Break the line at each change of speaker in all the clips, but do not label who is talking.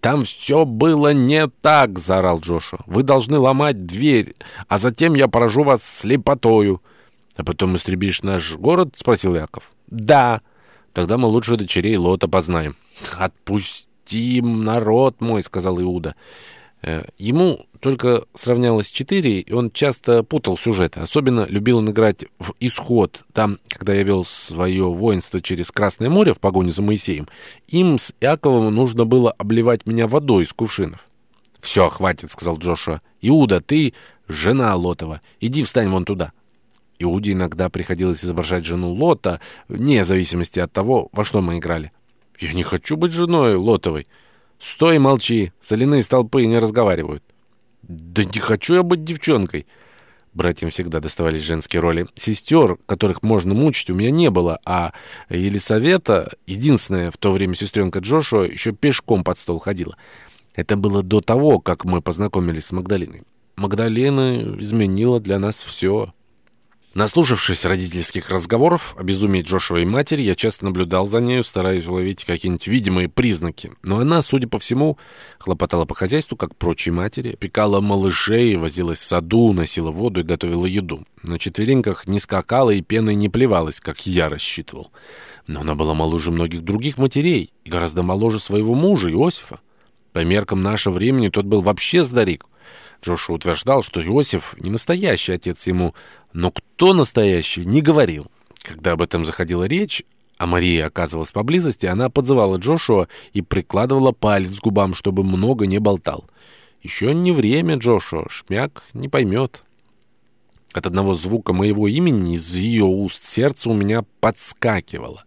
«Там все было не так!» — заорал Джошуа. «Вы должны ломать дверь, а затем я поражу вас слепотою». «А потом истребишь наш город?» — спросил Яков. «Да». «Тогда мы лучше дочерей Лота познаем». «Отпустим народ мой», — сказал Иуда. Э, ему только сравнялось четыре, и он часто путал сюжеты. Особенно любил он играть в «Исход». Там, когда я вел свое воинство через Красное море в погоне за Моисеем, им с Иаковом нужно было обливать меня водой из кувшинов. «Все, хватит», — сказал Джошуа. «Иуда, ты жена Лотова. Иди встань вон туда». Иуде иногда приходилось изображать жену Лота, вне зависимости от того, во что мы играли. «Я не хочу быть женой Лотовой». «Стой, молчи! Соляные столпы не разговаривают». «Да не хочу я быть девчонкой!» Братьям всегда доставались женские роли. Сестер, которых можно мучить, у меня не было, а Елисавета, единственная в то время сестренка Джошуа, еще пешком под стол ходила. Это было до того, как мы познакомились с Магдалиной. Магдалина изменила для нас все. Наслушавшись родительских разговоров о безумии и матери, я часто наблюдал за нею, стараясь уловить какие-нибудь видимые признаки. Но она, судя по всему, хлопотала по хозяйству, как прочие матери, пекала малышей, возилась в саду, носила воду и готовила еду. На четвереньках не скакала и пеной не плевалась, как я рассчитывал. Но она была моложе многих других матерей и гораздо моложе своего мужа, Иосифа. По меркам нашего времени тот был вообще старик. Джошуа утверждал, что Иосиф не настоящий отец ему, но кто настоящий, не говорил. Когда об этом заходила речь, а Мария оказывалась поблизости, она подзывала Джошуа и прикладывала палец к губам, чтобы много не болтал. «Еще не время, Джошуа, шмяк не поймет». От одного звука моего имени из ее уст сердце у меня подскакивало.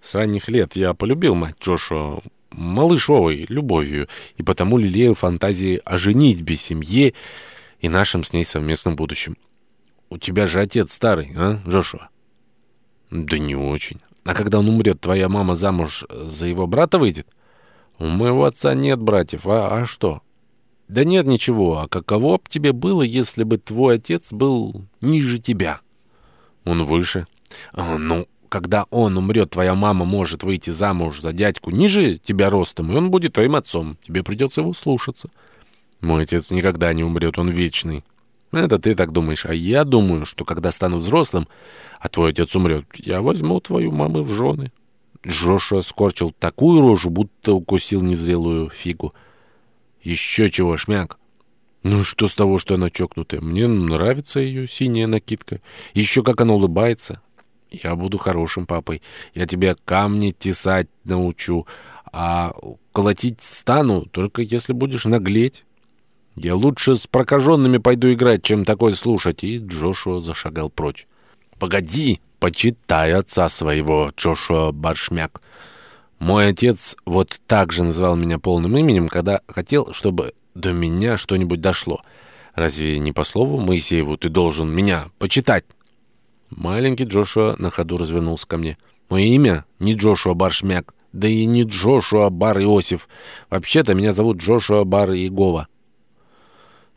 С ранних лет я полюбил мать Джошуа, малышовой любовью, и потому лелею фантазии о женитьбе, семье и нашем с ней совместном будущем. У тебя же отец старый, а, Джошуа? Да не очень. А когда он умрет, твоя мама замуж за его брата выйдет? У моего отца нет братьев, а, а что? Да нет ничего, а каково б тебе было, если бы твой отец был ниже тебя? Он выше. А, ну, когда он умрет, твоя мама может выйти замуж за дядьку ниже тебя ростом, и он будет твоим отцом. Тебе придется его слушаться. Мой отец никогда не умрет, он вечный. Это ты так думаешь. А я думаю, что когда стану взрослым, а твой отец умрет, я возьму твою маму в жены. Джоша скорчил такую рожу, будто укусил незрелую фигу. Еще чего, шмяк? Ну что с того, что она чокнутая? Мне нравится ее синяя накидка. Еще как она улыбается. Я буду хорошим папой. Я тебя камни тесать научу, а колотить стану, только если будешь наглеть. Я лучше с прокаженными пойду играть, чем такое слушать. И Джошуа зашагал прочь. Погоди, почитай отца своего, Джошуа Баршмяк. Мой отец вот так же называл меня полным именем, когда хотел, чтобы до меня что-нибудь дошло. Разве не по слову Моисееву ты должен меня почитать? Маленький Джошуа на ходу развернулся ко мне. «Мое имя не Джошуа Баршмяк, да и не Джошуа Бар Иосиф. Вообще-то меня зовут Джошуа Бар Иегова».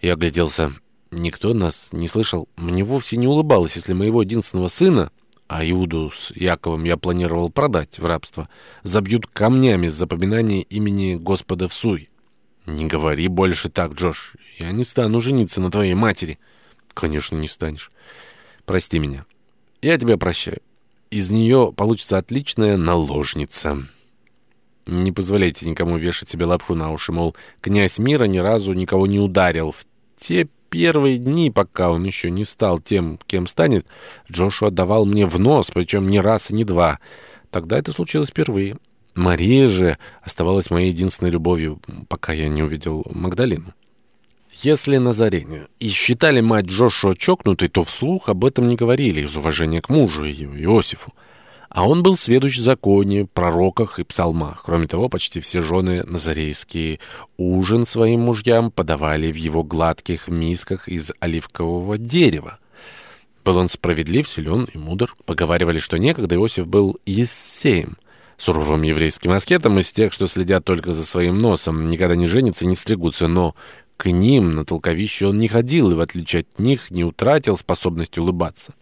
Я огляделся. Никто нас не слышал. Мне вовсе не улыбалось, если моего единственного сына, а Иуду с Яковом я планировал продать в рабство, забьют камнями с запоминания имени Господа в Суй. «Не говори больше так, Джош. Я не стану жениться на твоей матери». «Конечно, не станешь. Прости меня». Я тебя прощаю. Из нее получится отличная наложница. Не позволяйте никому вешать себе лапшу на уши, мол, князь мира ни разу никого не ударил. В те первые дни, пока он еще не стал тем, кем станет, Джошуа давал мне в нос, причем не раз и не два. Тогда это случилось впервые. Мария же оставалась моей единственной любовью, пока я не увидел Магдалину. Если Назарене и считали мать Джошуа чокнутой, то вслух об этом не говорили из уважения к мужу ее, Иосифу. А он был сведущ в законе, пророках и псалмах. Кроме того, почти все жены назарейские ужин своим мужьям подавали в его гладких мисках из оливкового дерева. Был он справедлив, силен и мудр. Поговаривали, что некогда Иосиф был Ессеем, суровым еврейским аскетом из тех, что следят только за своим носом, никогда не женятся и не стригутся, но к ним на толковище он не ходил и, в отличие от них, не утратил способность улыбаться.